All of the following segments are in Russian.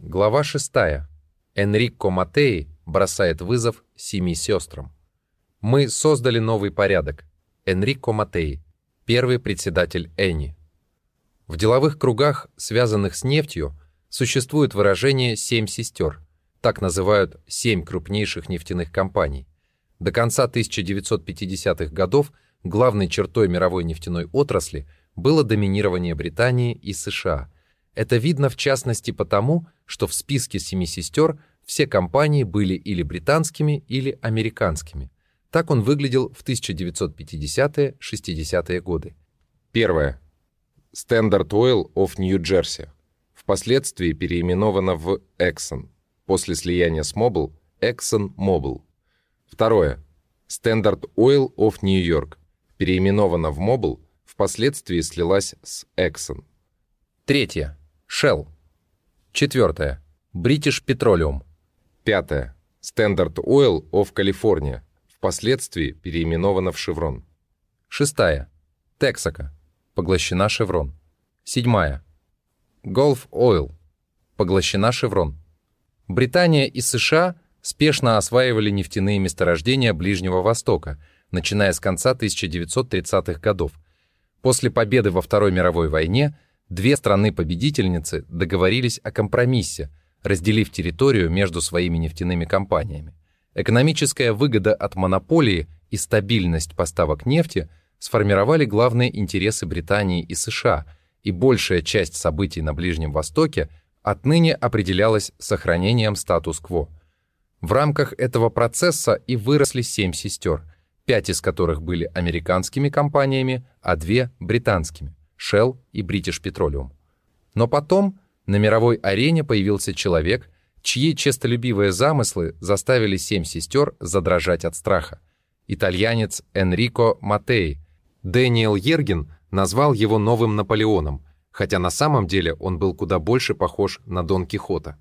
Глава 6. Энрико Матеи бросает вызов семи сестрам. Мы создали новый порядок. Энрико Матеи, первый председатель Эни. В деловых кругах, связанных с нефтью, существует выражение «семь сестер». Так называют семь крупнейших нефтяных компаний. До конца 1950-х годов главной чертой мировой нефтяной отрасли было доминирование Британии и США – это видно в частности потому, что в списке семи сестер все компании были или британскими, или американскими. Так он выглядел в 1950-60-е годы. Первое. Standard Oil of New Jersey. Впоследствии переименовано в Exxon. После слияния с Mobil – Exxon Mobil. Второе. Standard Oil of New York. Переименована в Mobil, впоследствии слилась с Exxon. Третье. Shell. Четвертое. British Petroleum. Пятое. Standard Oil of California. Впоследствии переименована в Chevron. Шестая. Texaco. Поглощена Chevron. Седьмая. Gulf Oil. Поглощена Chevron. Британия и США спешно осваивали нефтяные месторождения Ближнего Востока, начиная с конца 1930-х годов. После победы во Второй мировой войне – Две страны-победительницы договорились о компромиссе, разделив территорию между своими нефтяными компаниями. Экономическая выгода от монополии и стабильность поставок нефти сформировали главные интересы Британии и США, и большая часть событий на Ближнем Востоке отныне определялась сохранением статус-кво. В рамках этого процесса и выросли семь сестер, пять из которых были американскими компаниями, а две — британскими. Shell и British Petroleum. Но потом на мировой арене появился человек, чьи честолюбивые замыслы заставили семь сестер задрожать от страха. Итальянец Энрико Матей. Дэниел Ерген назвал его новым Наполеоном, хотя на самом деле он был куда больше похож на Дон Кихота.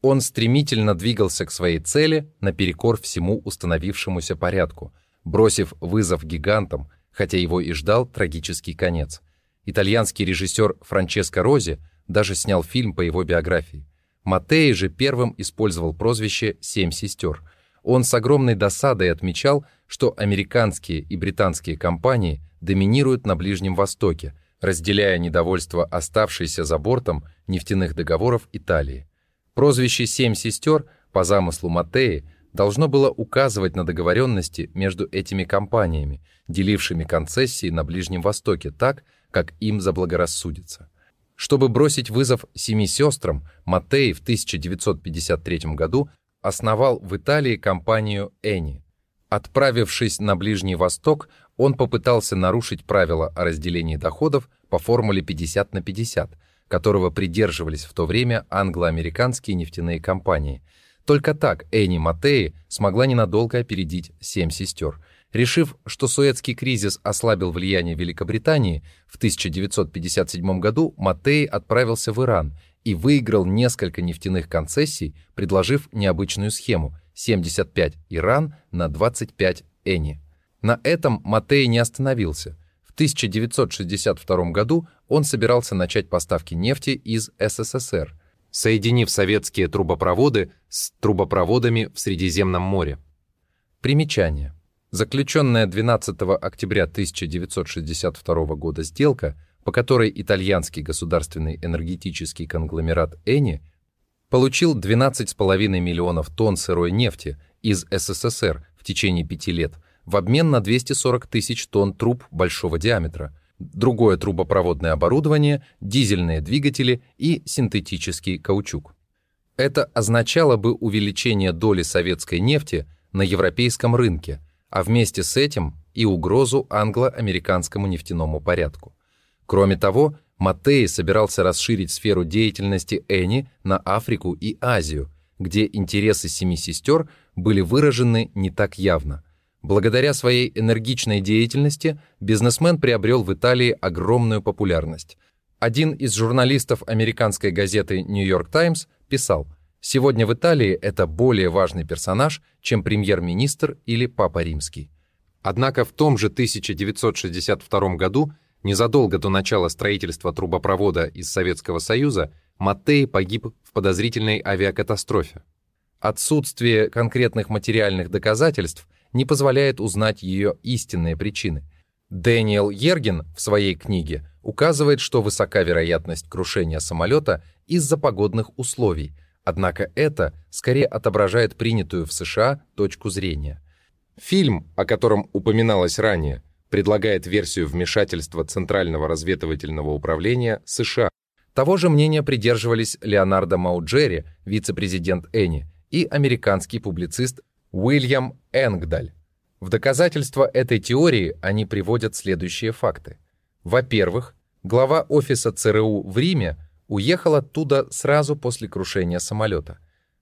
Он стремительно двигался к своей цели наперекор всему установившемуся порядку, бросив вызов гигантам, хотя его и ждал трагический конец. Итальянский режиссер Франческо Рози даже снял фильм по его биографии. Матеи же первым использовал прозвище «Семь сестер». Он с огромной досадой отмечал, что американские и британские компании доминируют на Ближнем Востоке, разделяя недовольство оставшейся за бортом нефтяных договоров Италии. Прозвище «Семь сестер» по замыслу Матеи должно было указывать на договоренности между этими компаниями, делившими концессии на Ближнем Востоке так, как им заблагорассудится. Чтобы бросить вызов семи сестрам, Матей в 1953 году основал в Италии компанию «Эни». Отправившись на Ближний Восток, он попытался нарушить правила о разделении доходов по формуле 50 на 50, которого придерживались в то время англо-американские нефтяные компании. Только так Эни Матеи смогла ненадолго опередить «Семь сестер», Решив, что Суэцкий кризис ослабил влияние Великобритании, в 1957 году Матей отправился в Иран и выиграл несколько нефтяных концессий, предложив необычную схему 75 Иран на 25 Эни. На этом Матей не остановился. В 1962 году он собирался начать поставки нефти из СССР, соединив советские трубопроводы с трубопроводами в Средиземном море. Примечание. Заключенная 12 октября 1962 года сделка, по которой итальянский государственный энергетический конгломерат Эни получил 12,5 миллионов тонн сырой нефти из СССР в течение пяти лет в обмен на 240 тысяч тонн труб большого диаметра, другое трубопроводное оборудование, дизельные двигатели и синтетический каучук. Это означало бы увеличение доли советской нефти на европейском рынке – а вместе с этим и угрозу англо-американскому нефтяному порядку. Кроме того, Маттеи собирался расширить сферу деятельности Эни на Африку и Азию, где интересы семи сестер были выражены не так явно. Благодаря своей энергичной деятельности бизнесмен приобрел в Италии огромную популярность. Один из журналистов американской газеты York Times писал – Сегодня в Италии это более важный персонаж, чем премьер-министр или папа римский. Однако в том же 1962 году, незадолго до начала строительства трубопровода из Советского Союза, Маттей погиб в подозрительной авиакатастрофе. Отсутствие конкретных материальных доказательств не позволяет узнать ее истинные причины. Дэниел Ерген в своей книге указывает, что высока вероятность крушения самолета из-за погодных условий, однако это скорее отображает принятую в США точку зрения. Фильм, о котором упоминалось ранее, предлагает версию вмешательства Центрального разведывательного управления США. Того же мнения придерживались Леонардо Мауджери, вице-президент Эни, и американский публицист Уильям Энгдаль. В доказательство этой теории они приводят следующие факты. Во-первых, глава офиса ЦРУ в Риме уехал оттуда сразу после крушения самолета.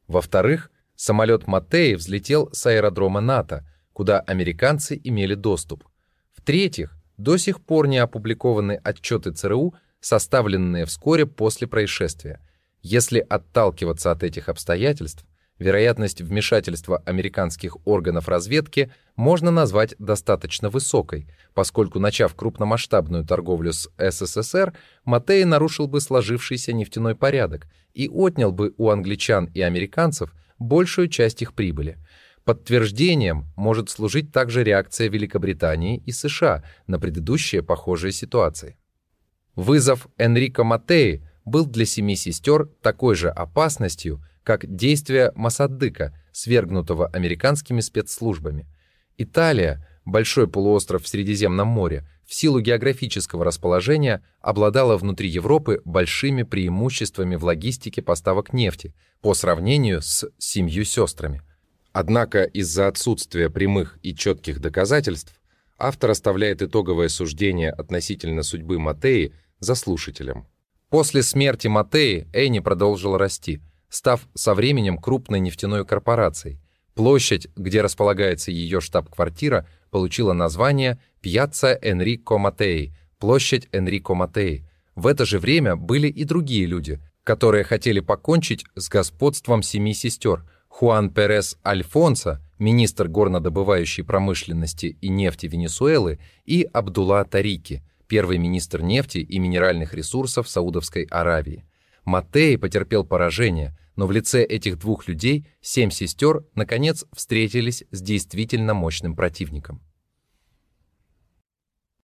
Во-вторых, самолет Матеи взлетел с аэродрома НАТО, куда американцы имели доступ. В-третьих, до сих пор не опубликованы отчеты ЦРУ, составленные вскоре после происшествия. Если отталкиваться от этих обстоятельств, вероятность вмешательства американских органов разведки можно назвать достаточно высокой, поскольку, начав крупномасштабную торговлю с СССР, Матей нарушил бы сложившийся нефтяной порядок и отнял бы у англичан и американцев большую часть их прибыли. Подтверждением может служить также реакция Великобритании и США на предыдущие похожие ситуации. Вызов Энрико Матеи был для семи сестер такой же опасностью, как действия Масаддыка, свергнутого американскими спецслужбами. Италия, большой полуостров в Средиземном море, в силу географического расположения обладала внутри Европы большими преимуществами в логистике поставок нефти по сравнению с семью сестрами. Однако из-за отсутствия прямых и четких доказательств автор оставляет итоговое суждение относительно судьбы Матеи за слушателем. После смерти Матеи Эйни продолжила расти – став со временем крупной нефтяной корпорацией. Площадь, где располагается ее штаб-квартира, получила название Пьяцца Энрико Матеи, площадь Энрико Матеи. В это же время были и другие люди, которые хотели покончить с господством семи сестер. Хуан Перес Альфонсо, министр горнодобывающей промышленности и нефти Венесуэлы, и Абдулла Тарики, первый министр нефти и минеральных ресурсов Саудовской Аравии. Матей потерпел поражение, но в лице этих двух людей семь сестер, наконец, встретились с действительно мощным противником.